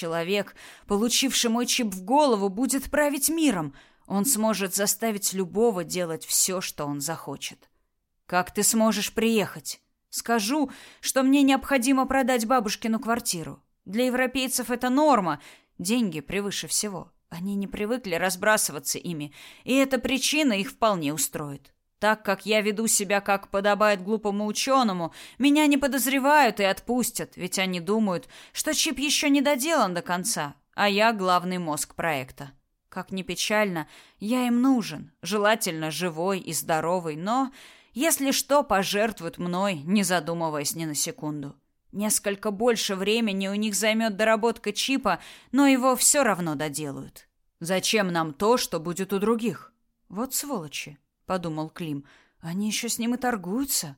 Человек, получивший мой чип в голову, будет править миром. Он сможет заставить любого делать все, что он захочет. Как ты сможешь приехать? Скажу, что мне необходимо продать бабушкину квартиру. Для европейцев это норма, деньги превыше всего. Они не привыкли разбрасываться ими, и эта причина их вполне устроит. Так как я веду себя, как подобает глупому ученому, меня не подозревают и отпустят, ведь они думают, что чип еще не доделан до конца, а я главный мозг проекта. Как ни печально, я им нужен, желательно живой и здоровый, но, если что, пожертвуют мной, не задумываясь ни на секунду. Несколько больше времени у них займет доработка чипа, но его все равно доделают. Зачем нам то, что будет у других? Вот сволочи подумал Клим. Они еще с ним и торгуются.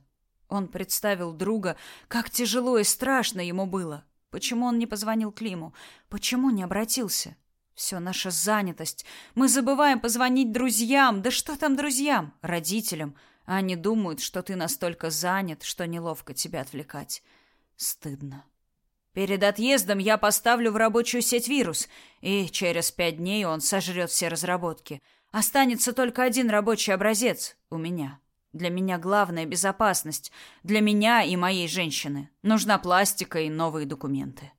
Он представил друга, как тяжело и страшно ему было. Почему он не позвонил Климу? Почему не обратился? Все наша занятость. Мы забываем позвонить друзьям. Да что там друзьям? Родителям. Они думают, что ты настолько занят, что неловко тебя отвлекать. Стыдно. Перед отъездом я поставлю в рабочую сеть вирус, и через пять дней он сожрет все разработки. Останется только один рабочий образец у меня. Для меня главная безопасность. Для меня и моей женщины. Нужна пластика и новые документы.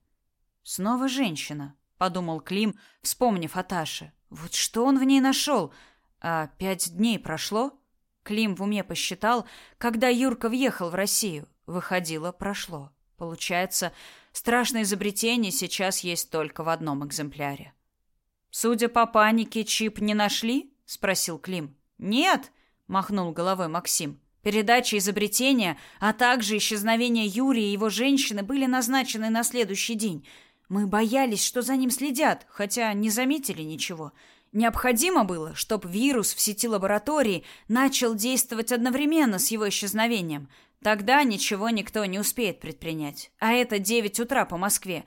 Снова женщина, подумал Клим, вспомнив о Таше. Вот что он в ней нашел? А пять дней прошло? Клим в уме посчитал, когда Юрка въехал в Россию. Выходило, прошло. Получается, страшное изобретение сейчас есть только в одном экземпляре. Судя по панике, чип не нашли? спросил Клим. Нет, махнул головой Максим. Передача изобретения, а также исчезновение Юрия и его женщины были назначены на следующий день. Мы боялись, что за ним следят, хотя не заметили ничего. Необходимо было, чтобы вирус в сети лаборатории начал действовать одновременно с его исчезновением. Тогда ничего никто не успеет предпринять. А это девять утра по Москве.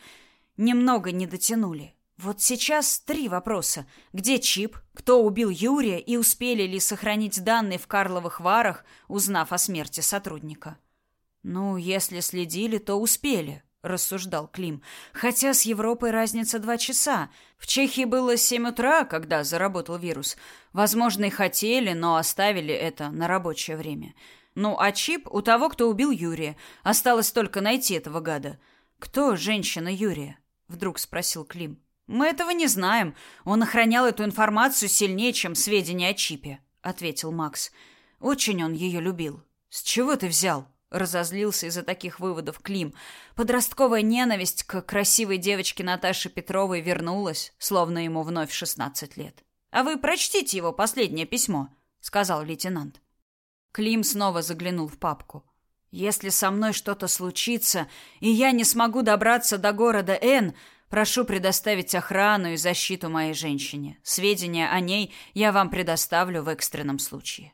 Немного не дотянули. Вот сейчас три вопроса. Где чип? Кто убил Юрия? И успели ли сохранить данные в Карловых Варах, узнав о смерти сотрудника? Ну, если следили, то успели, рассуждал Клим. Хотя с Европой разница два часа. В Чехии было семь утра, когда заработал вирус. Возможно, и хотели, но оставили это на рабочее время. Ну, а чип у того, кто убил Юрия. Осталось только найти этого гада. Кто женщина Юрия? Вдруг спросил Клим. Мы этого не знаем. Он охранял эту информацию сильнее, чем сведения о чипе, ответил Макс. Очень он ее любил. С чего ты взял? Разозлился из-за таких выводов Клим. Подростковая ненависть к красивой девочке Наташе Петровой вернулась, словно ему вновь шестнадцать лет. А вы прочтите его последнее письмо, сказал лейтенант. Клим снова заглянул в папку. Если со мной что-то случится, и я не смогу добраться до города Н, Прошу предоставить охрану и защиту моей женщине. Сведения о ней я вам предоставлю в экстренном случае.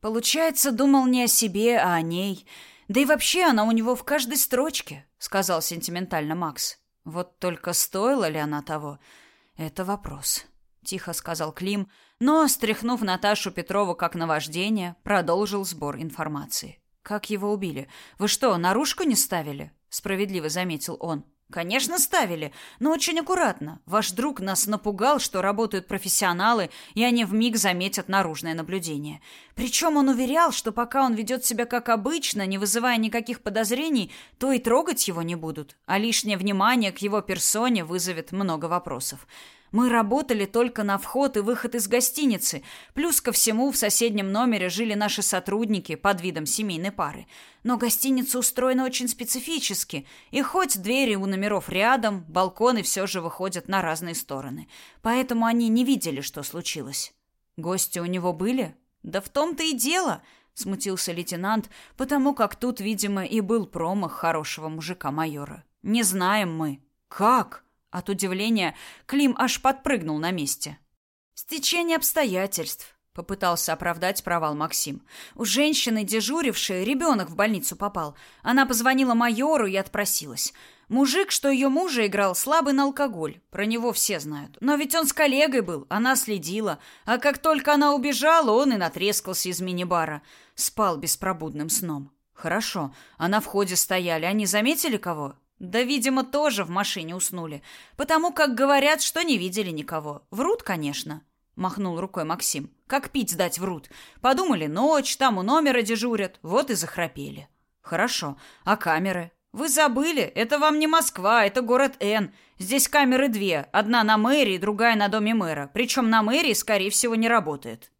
Получается, думал не о себе, а о ней. Да и вообще она у него в каждой строчке, сказал сентиментально Макс. Вот только стоила ли она того? Это вопрос, тихо сказал Клим, но, стряхнув Наташу Петрову как наваждение, продолжил сбор информации. Как его убили? Вы что, наружку не ставили? справедливо заметил он. Конечно, ставили, но очень аккуратно. Ваш друг нас напугал, что работают профессионалы, и они вмиг заметят наружное наблюдение. Причем он уверял, что пока он ведет себя как обычно, не вызывая никаких подозрений, то и трогать его не будут, а лишнее внимание к его персоне вызовет много вопросов. Мы работали только на вход и выход из гостиницы. Плюс ко всему в соседнем номере жили наши сотрудники под видом семейной пары. Но гостиница устроена очень специфически, и хоть двери у номеров рядом, балконы все же выходят на разные стороны. Поэтому они не видели, что случилось. Гости у него были? Да в том-то и дело, смутился лейтенант, потому как тут, видимо, и был промах хорошего мужика-майора. Не знаем мы. Как? От удивления Клим аж подпрыгнул на месте. «Стечение обстоятельств», — попытался оправдать провал Максим. «У женщины, дежурившей, ребенок в больницу попал. Она позвонила майору и отпросилась. Мужик, что ее мужа играл, слабый на алкоголь. Про него все знают. Но ведь он с коллегой был, она следила. А как только она убежала, он и натрескался из мини-бара. Спал беспробудным сном. Хорошо, а на входе стояли. Они заметили кого? Да, видимо, тоже в машине уснули, потому как говорят, что не видели никого. Врут, конечно, махнул рукой Максим. Как пить дать врут. Подумали, ночь, там у номера дежурят, вот и захрапели. Хорошо. А камеры? Вы забыли? Это вам не Москва, это город Н. Здесь камеры две, одна на мэрии, другая на доме мэра. Причем на мэрии, скорее всего, не работает.